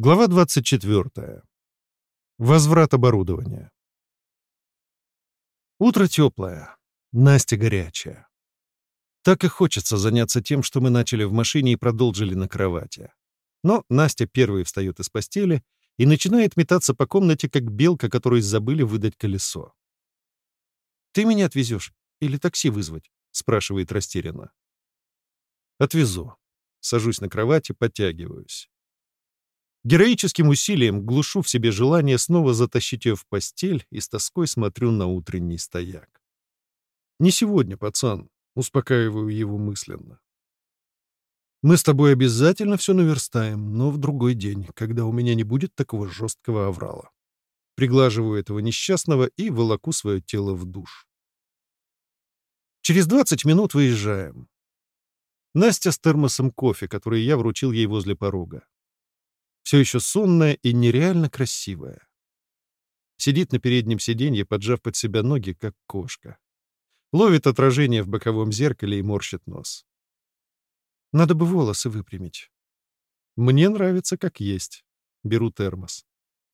Глава 24. Возврат оборудования. Утро теплое, Настя горячая. Так и хочется заняться тем, что мы начали в машине и продолжили на кровати. Но Настя первой встает из постели и начинает метаться по комнате, как белка, которой забыли выдать колесо. «Ты меня отвезешь? Или такси вызвать?» — спрашивает растерянно. «Отвезу». Сажусь на кровати, подтягиваюсь. Героическим усилием глушу в себе желание снова затащить ее в постель и с тоской смотрю на утренний стояк. «Не сегодня, пацан», — успокаиваю его мысленно. «Мы с тобой обязательно все наверстаем, но в другой день, когда у меня не будет такого жесткого аврала». Приглаживаю этого несчастного и волоку свое тело в душ. Через 20 минут выезжаем. Настя с термосом кофе, который я вручил ей возле порога. Все еще сонная и нереально красивая. Сидит на переднем сиденье, поджав под себя ноги, как кошка. Ловит отражение в боковом зеркале и морщит нос. Надо бы волосы выпрямить. Мне нравится как есть. Беру термос.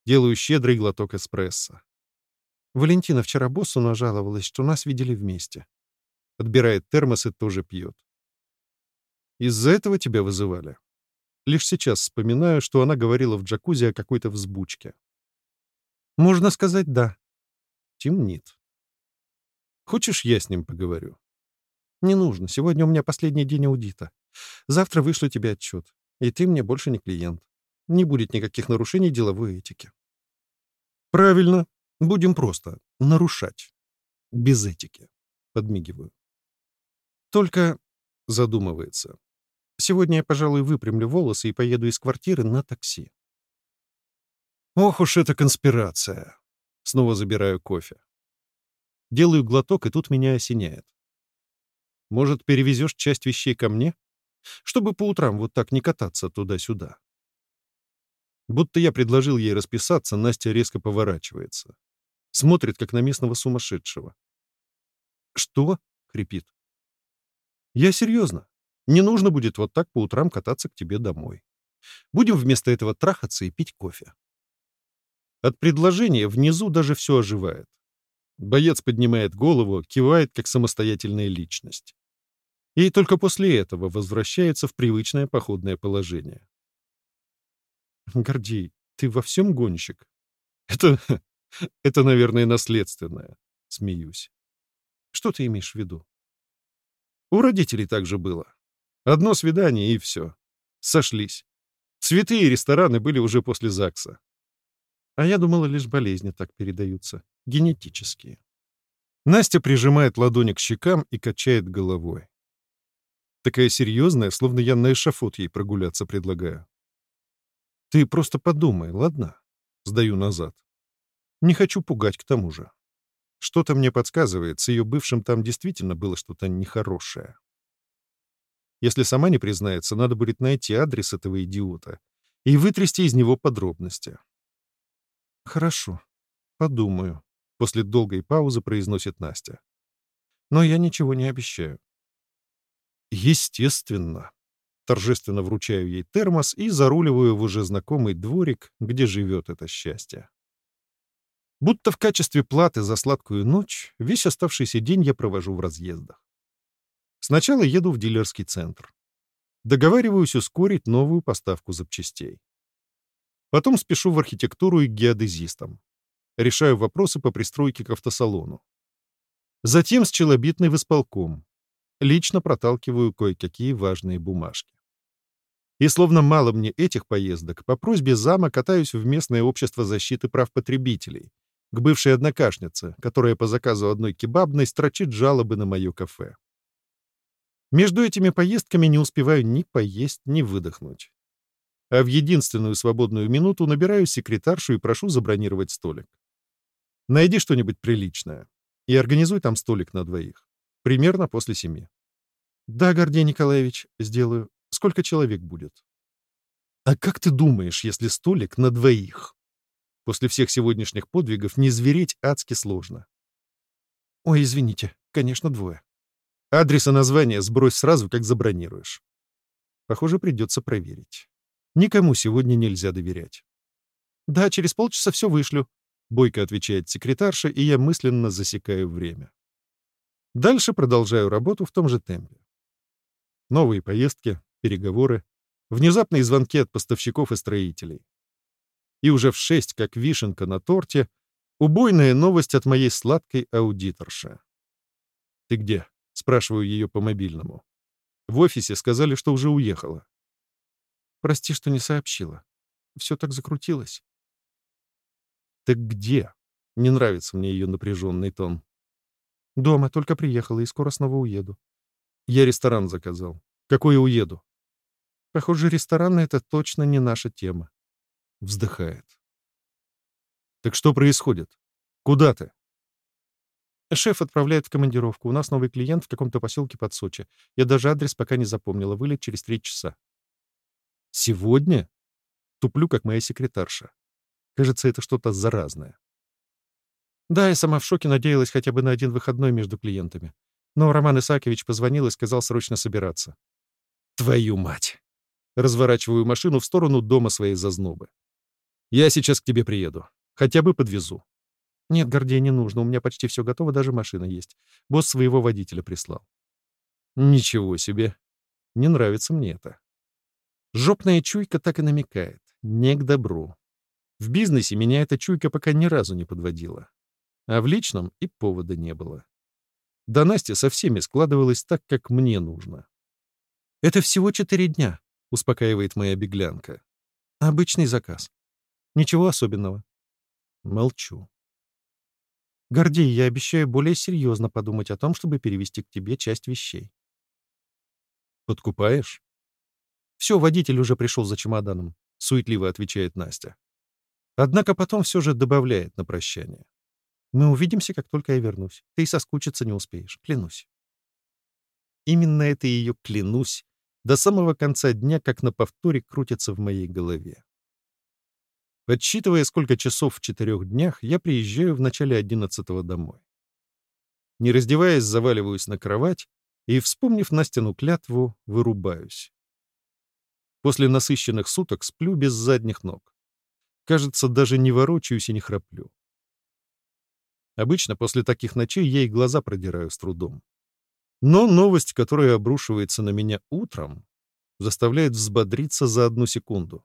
Делаю щедрый глоток эспрессо. Валентина вчера боссу нажаловалась, что нас видели вместе. Отбирает термос и тоже пьет. Из-за этого тебя вызывали? Лишь сейчас вспоминаю, что она говорила в джакузи о какой-то взбучке. Можно сказать «да». Темнит. Хочешь, я с ним поговорю? Не нужно. Сегодня у меня последний день аудита. Завтра вышлю тебе отчет. И ты мне больше не клиент. Не будет никаких нарушений деловой этики. Правильно. Будем просто нарушать. Без этики. Подмигиваю. Только задумывается. Сегодня я, пожалуй, выпрямлю волосы и поеду из квартиры на такси. Ох уж эта конспирация. Снова забираю кофе. Делаю глоток, и тут меня осеняет. Может, перевезешь часть вещей ко мне? Чтобы по утрам вот так не кататься туда-сюда. Будто я предложил ей расписаться, Настя резко поворачивается. Смотрит, как на местного сумасшедшего. «Что?» — хрипит. «Я серьезно. Не нужно будет вот так по утрам кататься к тебе домой. Будем вместо этого трахаться и пить кофе». От предложения внизу даже все оживает. Боец поднимает голову, кивает как самостоятельная личность. И только после этого возвращается в привычное походное положение. Гордей, ты во всем гонщик? Это, это, наверное, наследственное. Смеюсь. Что ты имеешь в виду? У родителей так же было. Одно свидание и все. Сошлись. Цветы и рестораны были уже после ЗАГСа. А я думала, лишь болезни так передаются генетические. Настя прижимает ладони к щекам и качает головой. Такая серьезная, словно я на эшафот ей прогуляться предлагаю. Ты просто подумай, ладно? Сдаю назад. Не хочу пугать к тому же. Что-то мне подсказывает, с ее бывшим там действительно было что-то нехорошее. Если сама не признается, надо будет найти адрес этого идиота и вытрясти из него подробности. Хорошо, подумаю. После долгой паузы произносит Настя. Но я ничего не обещаю. Естественно. Торжественно вручаю ей термос и заруливаю в уже знакомый дворик, где живет это счастье. Будто в качестве платы за сладкую ночь весь оставшийся день я провожу в разъездах. Сначала еду в дилерский центр. Договариваюсь ускорить новую поставку запчастей. Потом спешу в архитектуру и к геодезистам решаю вопросы по пристройке к автосалону. Затем с челобитной в исполком. Лично проталкиваю кое-какие важные бумажки. И словно мало мне этих поездок, по просьбе зама катаюсь в местное общество защиты прав потребителей, к бывшей однокашнице, которая по заказу одной кебабной строчит жалобы на мое кафе. Между этими поездками не успеваю ни поесть, ни выдохнуть. А в единственную свободную минуту набираю секретаршу и прошу забронировать столик. Найди что-нибудь приличное и организуй там столик на двоих. Примерно после семи. Да, Гордей Николаевич, сделаю. Сколько человек будет? А как ты думаешь, если столик на двоих? После всех сегодняшних подвигов не звереть адски сложно. Ой, извините, конечно, двое. Адрес и название сбрось сразу, как забронируешь. Похоже, придется проверить. Никому сегодня нельзя доверять. «Да, через полчаса все вышлю», — бойко отвечает секретарша, и я мысленно засекаю время. Дальше продолжаю работу в том же темпе. Новые поездки, переговоры, внезапные звонки от поставщиков и строителей. И уже в шесть, как вишенка на торте, убойная новость от моей сладкой аудиторши. «Ты где?» — спрашиваю ее по мобильному. В офисе сказали, что уже уехала. «Прости, что не сообщила. Все так закрутилось». «Так где?» — не нравится мне ее напряженный тон. «Дома, только приехала и скоро снова уеду». «Я ресторан заказал. Какой уеду?» «Похоже, рестораны — это точно не наша тема». Вздыхает. «Так что происходит? Куда ты?» Шеф отправляет в командировку. У нас новый клиент в каком-то поселке под Сочи. Я даже адрес пока не запомнила. Вылет через три часа. Сегодня? Туплю, как моя секретарша. Кажется, это что-то заразное. Да, я сама в шоке надеялась хотя бы на один выходной между клиентами. Но Роман Исаакович позвонил и сказал срочно собираться. Твою мать! Разворачиваю машину в сторону дома своей зазнобы. Я сейчас к тебе приеду. Хотя бы подвезу. Нет, Гордей, не нужно. У меня почти все готово, даже машина есть. Босс своего водителя прислал. Ничего себе. Не нравится мне это. Жопная чуйка так и намекает. Не к добру. В бизнесе меня эта чуйка пока ни разу не подводила. А в личном и повода не было. Да Настя со всеми складывалась так, как мне нужно. «Это всего четыре дня», — успокаивает моя беглянка. «Обычный заказ. Ничего особенного». Молчу. Гордей, я обещаю более серьезно подумать о том, чтобы перевести к тебе часть вещей. Подкупаешь? Все, водитель уже пришел за чемоданом, суетливо отвечает Настя. Однако потом все же добавляет на прощание. Мы увидимся, как только я вернусь. Ты и соскучиться не успеешь, клянусь. Именно это ее «клянусь» до самого конца дня, как на повторе, крутится в моей голове. Подсчитывая, сколько часов в четырех днях, я приезжаю в начале одиннадцатого домой. Не раздеваясь, заваливаюсь на кровать и, вспомнив Настину клятву, вырубаюсь. После насыщенных суток сплю без задних ног. Кажется, даже не ворочаюсь и не храплю. Обычно после таких ночей я и глаза продираю с трудом. Но новость, которая обрушивается на меня утром, заставляет взбодриться за одну секунду.